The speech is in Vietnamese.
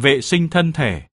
vệ sinh thân thể.